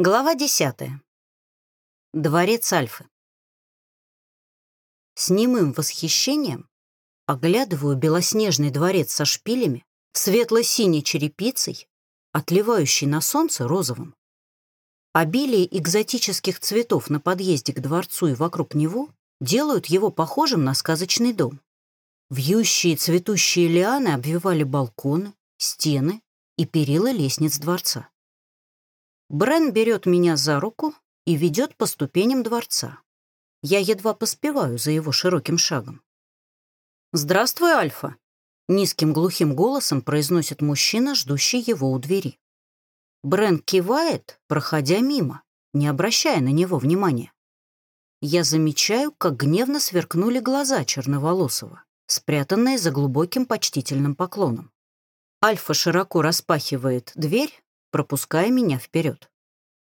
Глава десятая. Дворец Альфы. С немым восхищением оглядываю белоснежный дворец со шпилями, светло-синей черепицей, отливающий на солнце розовым. Обилие экзотических цветов на подъезде к дворцу и вокруг него делают его похожим на сказочный дом. Вьющие цветущие лианы обвивали балконы, стены и перила лестниц дворца. Брен берет меня за руку и ведет по ступеням дворца. Я едва поспеваю за его широким шагом. «Здравствуй, Альфа!» — низким глухим голосом произносит мужчина, ждущий его у двери. Брен кивает, проходя мимо, не обращая на него внимания. Я замечаю, как гневно сверкнули глаза черноволосого, спрятанные за глубоким почтительным поклоном. Альфа широко распахивает дверь, пропуская меня вперед.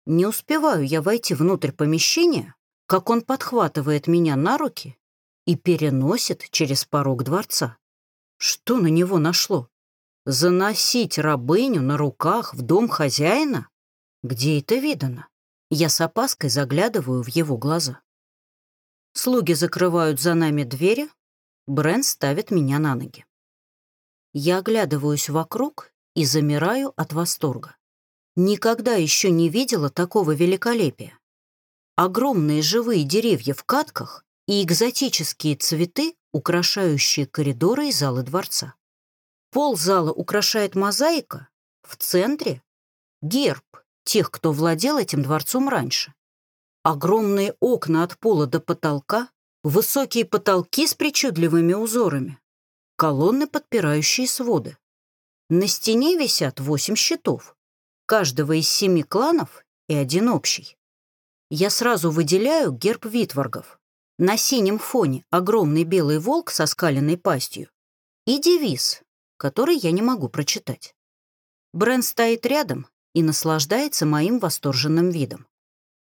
Не успеваю я войти внутрь помещения, как он подхватывает меня на руки и переносит через порог дворца. Что на него нашло? Заносить рабыню на руках в дом хозяина? Где это видано? Я с опаской заглядываю в его глаза. Слуги закрывают за нами двери, Брэн ставит меня на ноги. Я оглядываюсь вокруг и замираю от восторга. Никогда еще не видела такого великолепия. Огромные живые деревья в катках и экзотические цветы, украшающие коридоры и залы дворца. Пол зала украшает мозаика, в центре — герб тех, кто владел этим дворцом раньше. Огромные окна от пола до потолка, высокие потолки с причудливыми узорами, колонны, подпирающие своды. На стене висят восемь щитов, каждого из семи кланов и один общий. Я сразу выделяю герб Витваргов. На синем фоне огромный белый волк со скаленной пастью и девиз, который я не могу прочитать. Брэн стоит рядом и наслаждается моим восторженным видом.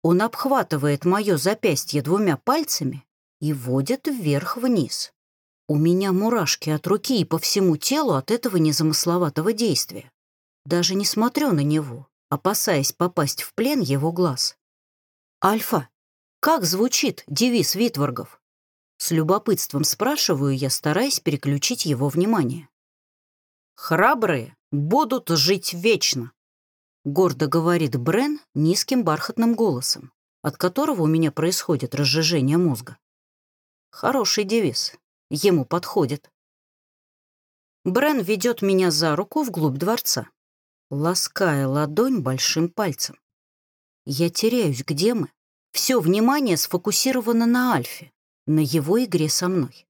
Он обхватывает мое запястье двумя пальцами и водит вверх-вниз. У меня мурашки от руки и по всему телу от этого незамысловатого действия. Даже не смотрю на него, опасаясь попасть в плен его глаз. «Альфа, как звучит девиз Витворгов?» С любопытством спрашиваю я, стараясь переключить его внимание. «Храбрые будут жить вечно», — гордо говорит Брен низким бархатным голосом, от которого у меня происходит разжижение мозга. Хороший девиз, ему подходит. Брен ведет меня за руку вглубь дворца лаская ладонь большим пальцем. Я теряюсь, где мы. Все внимание сфокусировано на Альфе, на его игре со мной.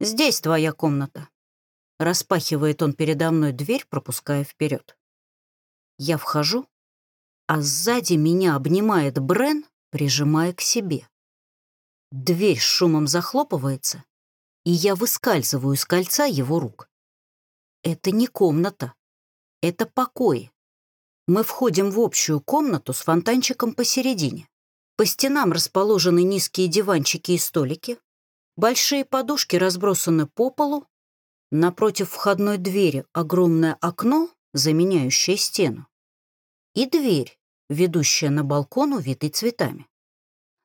«Здесь твоя комната», — распахивает он передо мной дверь, пропуская вперед. Я вхожу, а сзади меня обнимает Брен, прижимая к себе. Дверь с шумом захлопывается, и я выскальзываю из кольца его рук. Это не комната, это покой. Мы входим в общую комнату с фонтанчиком посередине. По стенам расположены низкие диванчики и столики. Большие подушки разбросаны по полу. Напротив входной двери огромное окно, заменяющее стену. И дверь, ведущая на балкон, увитый цветами.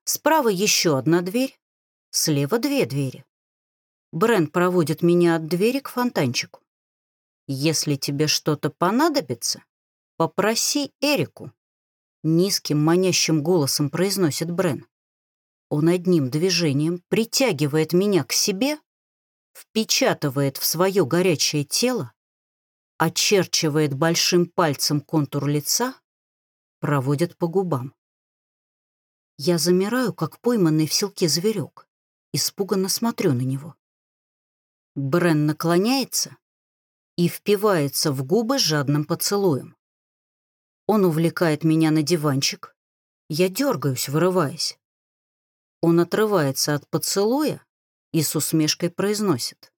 Справа еще одна дверь, слева две двери. Брент проводит меня от двери к фонтанчику. Если тебе что-то понадобится, попроси Эрику. Низким манящим голосом произносит Брен. Он одним движением притягивает меня к себе, впечатывает в свое горячее тело, очерчивает большим пальцем контур лица, проводит по губам. Я замираю, как пойманный в селке зверек, испуганно смотрю на него. Брен наклоняется, и впивается в губы жадным поцелуем. Он увлекает меня на диванчик. Я дергаюсь, вырываясь. Он отрывается от поцелуя и с усмешкой произносит.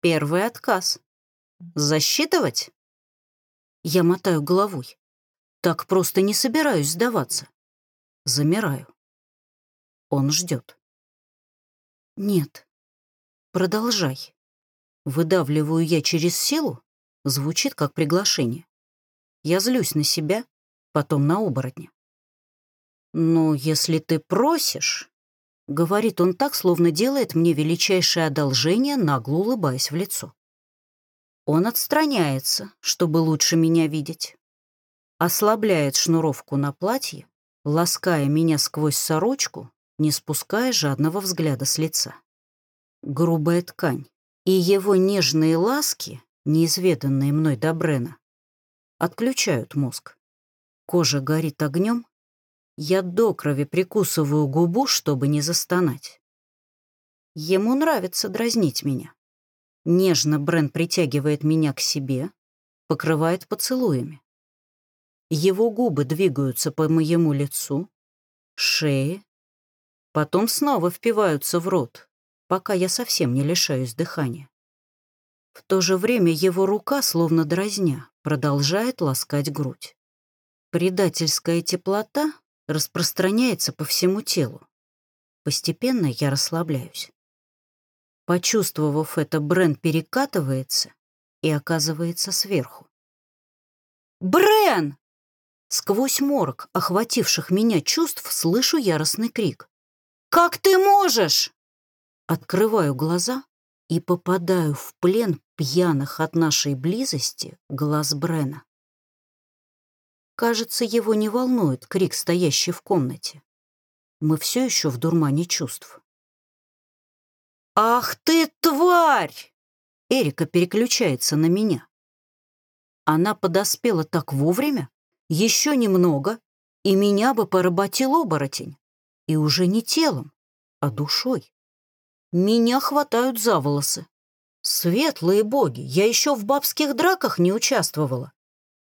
Первый отказ. Засчитывать? Я мотаю головой. Так просто не собираюсь сдаваться. Замираю. Он ждет. Нет. Продолжай. Выдавливаю я через силу, звучит как приглашение. Я злюсь на себя, потом на оборотня. «Ну, если ты просишь...» — говорит он так, словно делает мне величайшее одолжение, нагло улыбаясь в лицо. Он отстраняется, чтобы лучше меня видеть. Ослабляет шнуровку на платье, лаская меня сквозь сорочку, не спуская жадного взгляда с лица. Грубая ткань и его нежные ласки, неизведанные мной до Брена, отключают мозг. Кожа горит огнем, я до крови прикусываю губу, чтобы не застонать. Ему нравится дразнить меня. Нежно Брен притягивает меня к себе, покрывает поцелуями. Его губы двигаются по моему лицу, шее, потом снова впиваются в рот, пока я совсем не лишаюсь дыхания. В то же время его рука, словно дразня, продолжает ласкать грудь. Предательская теплота распространяется по всему телу. Постепенно я расслабляюсь. Почувствовав это, Брен перекатывается и оказывается сверху. «Брен!» Сквозь морг, охвативших меня чувств, слышу яростный крик. «Как ты можешь?» Открываю глаза и попадаю в плен пьяных от нашей близости глаз Брена. Кажется, его не волнует крик, стоящий в комнате. Мы все еще в дурмане чувств. «Ах ты, тварь!» Эрика переключается на меня. Она подоспела так вовремя, еще немного, и меня бы поработил оборотень. И уже не телом, а душой. Меня хватают за волосы. Светлые боги, я еще в бабских драках не участвовала.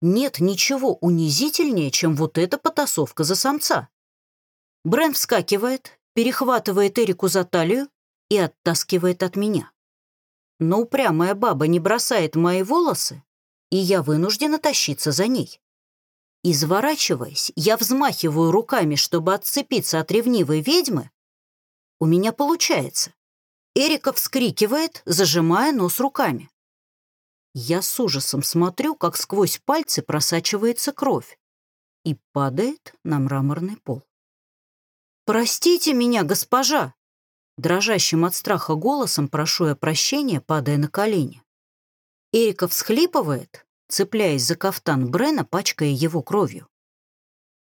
Нет ничего унизительнее, чем вот эта потасовка за самца. Брэн вскакивает, перехватывает Эрику за талию и оттаскивает от меня. Но упрямая баба не бросает мои волосы, и я вынуждена тащиться за ней. Изворачиваясь, я взмахиваю руками, чтобы отцепиться от ревнивой ведьмы. У меня получается. Эрика вскрикивает, зажимая нос руками. Я с ужасом смотрю, как сквозь пальцы просачивается кровь и падает на мраморный пол. «Простите меня, госпожа!» Дрожащим от страха голосом прошу я прощения, падая на колени. Эрика всхлипывает, цепляясь за кафтан Брена, пачкая его кровью.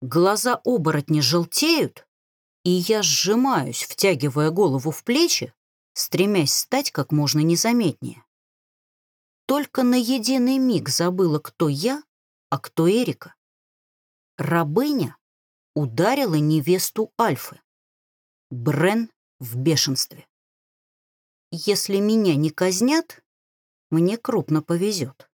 Глаза оборотня желтеют, и я сжимаюсь, втягивая голову в плечи, стремясь стать как можно незаметнее. Только на единый миг забыла, кто я, а кто Эрика. Рабыня ударила невесту Альфы. Брен в бешенстве. Если меня не казнят, мне крупно повезет.